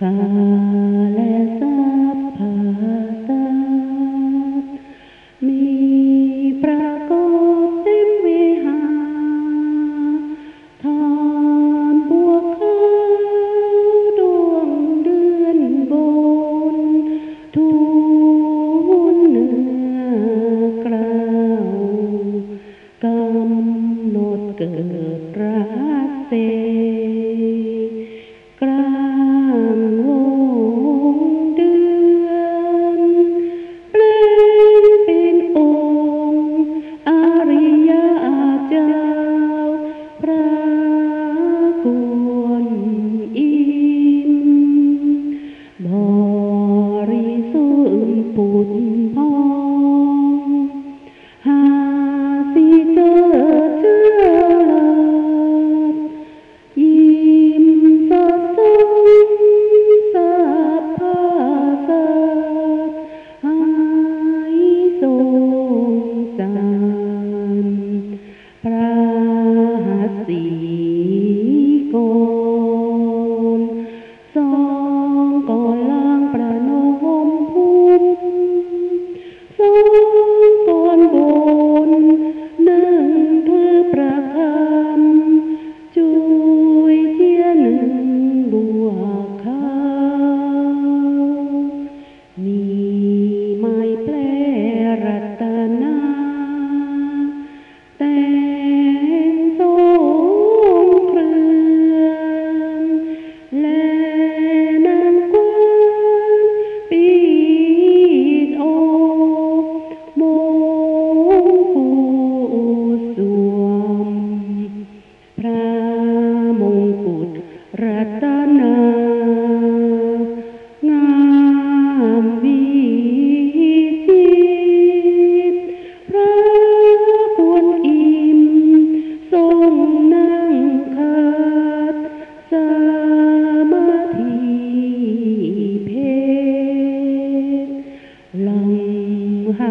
กาและสัพพาสัตมีปรากฏเต็มเวหาทานบัวขาดวงเดือนบน ทูนเนือกล่าวกำหนดเกิดรา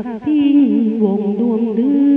hạc thiên buồn đuông đưa